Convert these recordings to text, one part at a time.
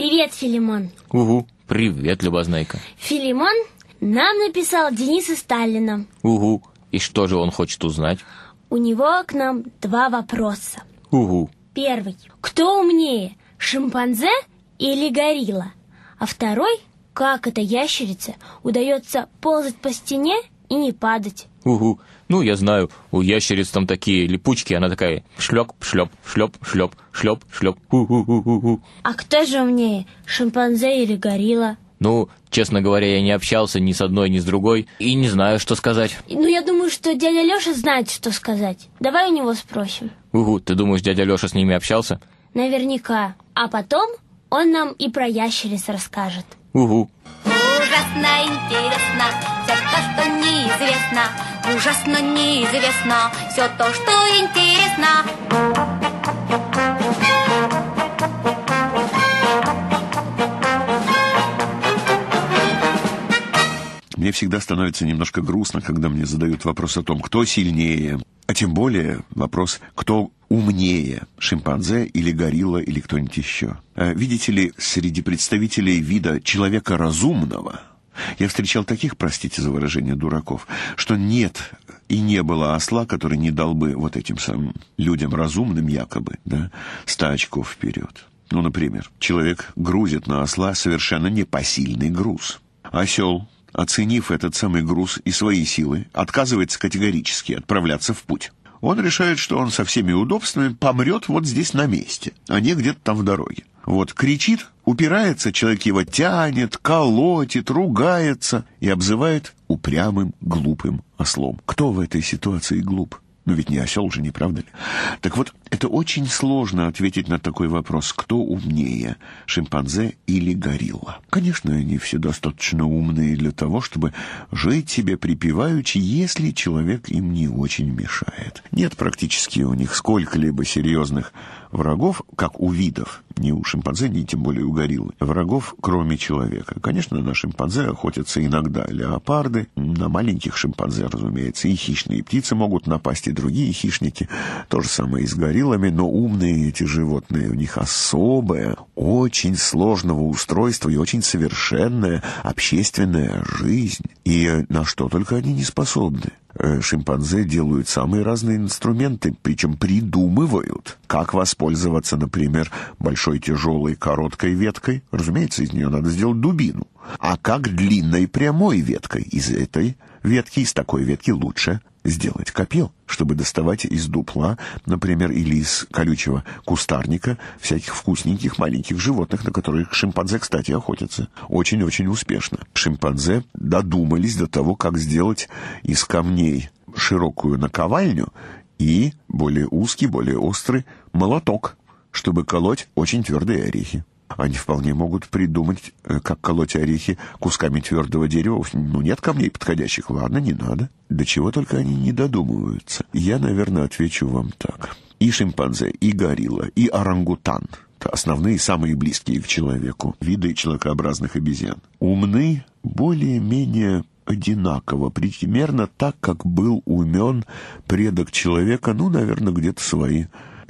Привет, Филимон. Угу, привет, Любознайка. Филимон нам написал Денис из Сталина. Угу, и что же он хочет узнать? У него к нам два вопроса. Угу. Первый. Кто умнее, шимпанзе или горилла? А второй. Как эта ящерице удается ползать по стене и не падать? Угу. Ну, я знаю, у ящериц там такие липучки, она такая шлеп, шлеп, шлеп, шлеп, шлеп, шлеп. У-у-у-у-у. А кто же умнее, шимпанзе или горилла? Ну, честно говоря, я не общался ни с одной, ни с другой, и не знаю, что сказать. Ну, я думаю, что дядя Леша знает, что сказать. Давай у него спросим. Угу, ты думаешь, дядя Леша с ними общался? Наверняка. А потом он нам и про ящериц расскажет. Угу. Ужасно интересно все то, что неизвестно. Ужасно неизвестно все то, что интересно. Мне всегда становится немножко грустно, когда мне задают вопрос о том, кто сильнее, а тем более вопрос, кто умнее, шимпанзе или горилла или кто-нибудь еще. А, Видите ли, среди представителей вида человека разумного я встречал таких, простите за выражение, дураков, что нет и не было осла, который не дал бы вот этим самым людям разумным якобы, да, ста очков вперед. Ну, например, человек грузит на осла совершенно непосильный груз. Осел, оценив этот самый груз и свои силы, отказывается категорически отправляться в путь. Он решает, что он со всеми удобствами помрет вот здесь на месте, а не где-то там в дороге. Вот, кричит, упирается, человек его тянет, колотит, ругается и обзывает упрямым, глупым ослом. Кто в этой ситуации глуп? Ну ведь не осел же, не правда ли? Так вот, это очень сложно ответить на такой вопрос, кто умнее, шимпанзе или горилла. Конечно, они все достаточно умные для того, чтобы жить себе припеваючи, если человек им не очень мешает. Нет практически у них сколько-либо серьезных врагов, как у видов, не у шимпанзе, ни тем более у гориллы, врагов, кроме человека. Конечно, на шимпанзе охотятся иногда леопарды, на маленьких шимпанзе, разумеется, и хищные птицы могут напасть, и другие хищники. То же самое и с гориллами, но умные эти животные, у них особое, очень сложного устройства и очень совершенная общественная жизнь. И на что только они не способны. Э, Шимпанзе делают самые разные инструменты, причем придумывают, как воспользоваться, например, большой тяжелой короткой веткой. Разумеется, из нее надо сделать дубину. А как длинной прямой веткой из этой ветки, из такой ветки лучше сделать копье, чтобы доставать из дупла, например, или из колючего кустарника всяких вкусненьких маленьких животных, на которых шимпанзе, кстати, охотятся. Очень-очень успешно. Шимпанзе додумались до того, как сделать из камней широкую наковальню и более узкий, более острый молоток, чтобы колоть очень твердые орехи. Они вполне могут придумать, э, как колоть орехи кусками твердого дерева. Ну, нет камней подходящих. Ладно, не надо. До чего только они не додумываются. Я, наверное, отвечу вам так. И шимпанзе, и горилла, и орангутан — основные, самые близкие к человеку виды человекообразных обезьян. Умны более-менее одинаково, примерно так, как был умен предок человека, ну, наверное, где-то свои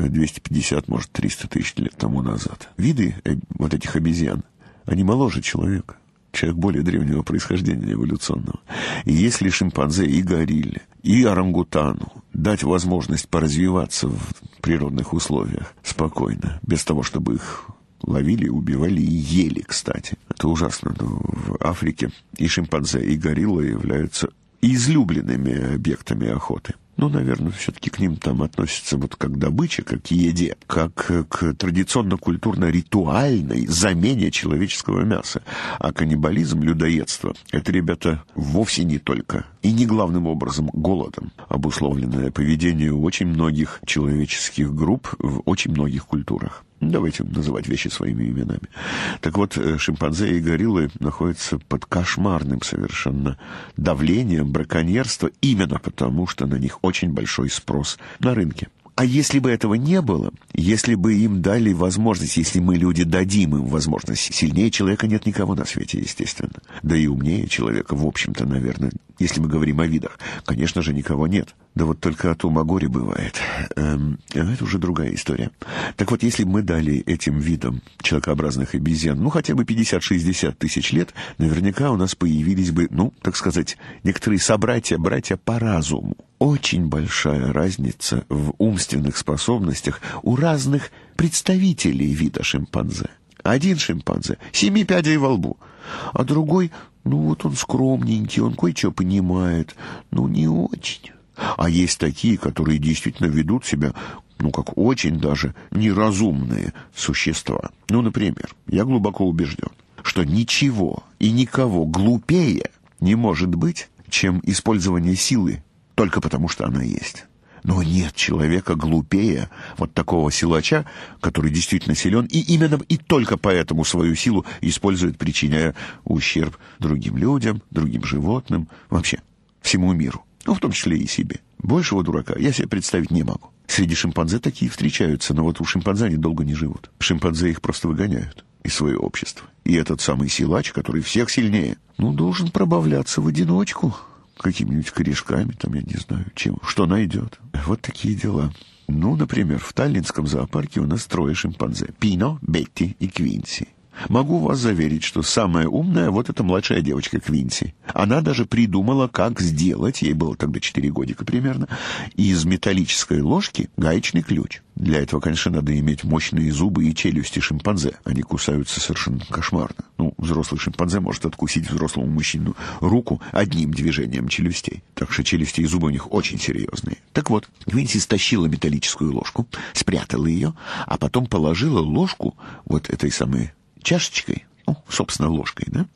250, может, 300 тысяч лет тому назад. Виды э, вот этих обезьян, они моложе человека. Человек более древнего происхождения эволюционного. И если шимпанзе и горилле, и орангутану дать возможность поразвиваться в природных условиях спокойно, без того, чтобы их ловили, убивали и ели, кстати. Это ужасно. Но в Африке и шимпанзе, и горилла являются излюбленными объектами охоты. Ну, наверное, все-таки к ним там относятся вот как добыча, как к еде, как к традиционно-культурно-ритуальной замене человеческого мяса. А каннибализм, людоедство — это, ребята, вовсе не только и не главным образом голодом обусловленное поведение очень многих человеческих групп в очень многих культурах. Давайте называть вещи своими именами. Так вот, э, шимпанзе и гориллы находятся под кошмарным совершенно давлением браконьерства именно потому, что на них очень большой спрос на рынке. А если бы этого не было, если бы им дали возможность, если мы, люди, дадим им возможность, сильнее человека нет никого на свете, естественно. Да и умнее человека, в общем-то, наверное, если мы говорим о видах. Конечно же, никого нет. Да вот только от ума горе бывает. Эм, это уже другая история. Так вот, если бы мы дали этим видам человекообразных обезьян, ну, хотя бы 50-60 тысяч лет, наверняка у нас появились бы, ну, так сказать, некоторые собратья, братья по разуму. Очень большая разница в умственных способностях у разных представителей вида шимпанзе. Один шимпанзе — семи пядей во лбу, а другой, ну вот он скромненький, он кое-что понимает, ну не очень. А есть такие, которые действительно ведут себя, ну, как очень даже неразумные существа. Ну, например, я глубоко убежден, что ничего и никого глупее не может быть, чем использование силы только потому, что она есть. Но нет человека глупее вот такого силача, который действительно силен, и именно и только поэтому свою силу использует, причиняя ущерб другим людям, другим животным, вообще всему миру, ну, в том числе и себе. Большего дурака я себе представить не могу. Среди шимпанзе такие встречаются, но вот у шимпанзе они долго не живут. Шимпанзе их просто выгоняют из своего общества. И этот самый силач, который всех сильнее, ну, должен пробавляться в одиночку какими-нибудь корешками, там, я не знаю, чем, что найдет. Вот такие дела. Ну, например, в Таллинском зоопарке у нас трое шимпанзе. Пино, Бетти и Квинси. Могу вас заверить, что самая умная вот эта младшая девочка Квинси. Она даже придумала, как сделать, ей было тогда 4 годика примерно, из металлической ложки гаечный ключ. Для этого, конечно, надо иметь мощные зубы и челюсти шимпанзе. Они кусаются совершенно кошмарно. Ну, взрослый шимпанзе может откусить взрослому мужчину руку одним движением челюстей. Так что челюсти и зубы у них очень серьезные. Так вот, Квинси стащила металлическую ложку, спрятала ее, а потом положила ложку вот этой самой чашечкой, ну, собственно, ложкой, да,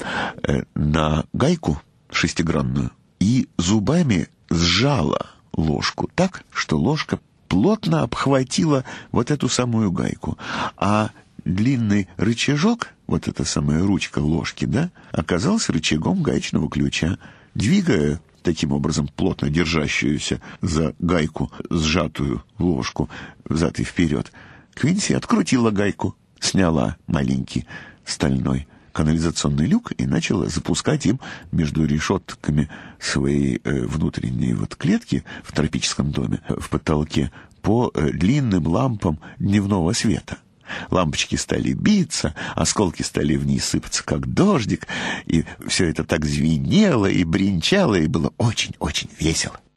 э, на гайку шестигранную и зубами сжала ложку так, что ложка плотно обхватила вот эту самую гайку, а длинный рычажок, вот эта самая ручка ложки, да, оказался рычагом гаечного ключа. Двигая таким образом плотно держащуюся за гайку сжатую ложку взад и вперед, Квинси открутила гайку, сняла маленький стальной канализационный люк и начала запускать им между решетками своей э, внутренней вот клетки в тропическом доме в потолке по э, длинным лампам дневного света. Лампочки стали биться, осколки стали вниз сыпаться, как дождик, и все это так звенело и бренчало, и было очень-очень весело.